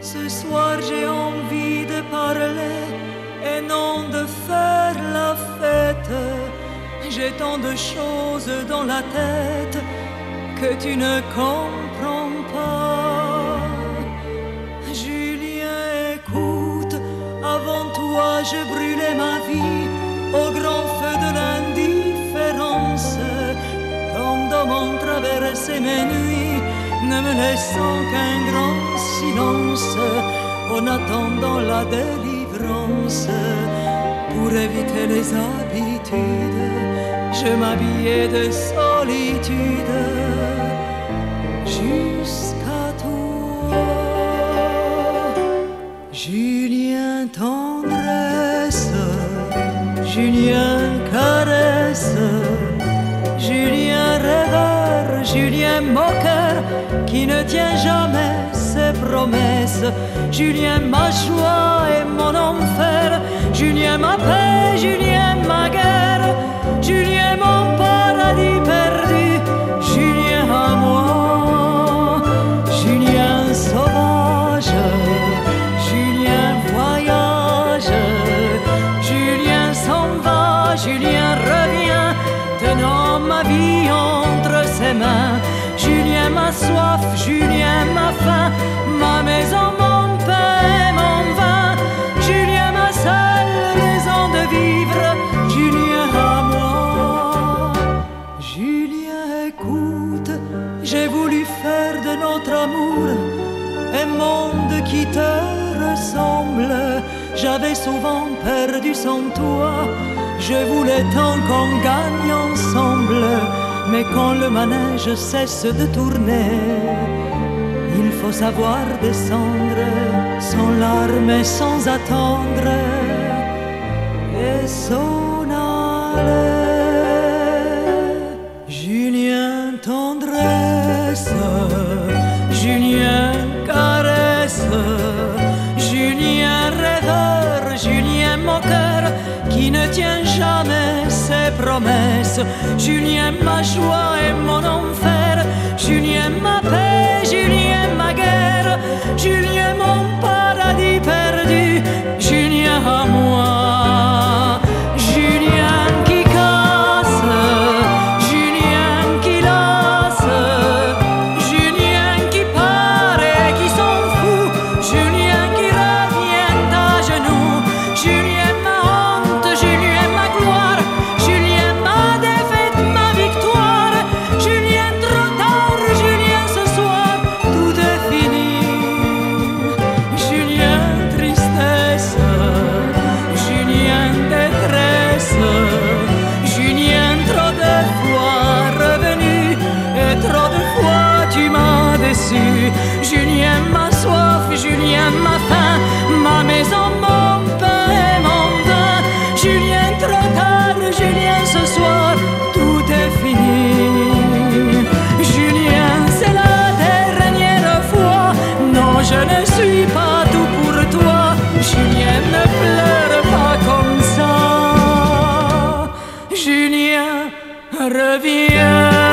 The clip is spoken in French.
Ce soir j'ai envie de parler et non de faire la fête. J'ai tant de choses dans la tête que tu ne comprends ne me laissant qu'un grand silence en attendant la délivrance. Pour éviter les habitudes, je m'habillais de solitude jusqu'à toi. Julien tendresse, Julien qui ne tient jamais ses promesses. Julien ma joie et mon enfer, Julien ma paix, Julien ma guerre, Julien mon paradis perdu, Julien à moi, Julien sauvage, Julien voyage, Julien s'en va, Julien revient, tenant ma vie entre ses mains. Julien ma soif, Julien ma faim, ma maison, mon pain, mon vin, Julien ma seule raison de vivre, Julien à moi. Julien écoute, j'ai voulu faire de notre amour un monde qui te ressemble. J'avais souvent perdu sans toi, je voulais tant qu'on gagne ensemble. Mais quand le manège cesse de tourner, il faut savoir descendre sans larmes et sans attendre et s'en. Julien tendresse, Julien caresse, Julien rêveur, Julien moqueur qui ne tient jamais ses promesses. Julien ma joie et mon enfer, Julien ma je ne suis pas tout pour toi, Julien ne pleure pas comme ça, Julien reviens.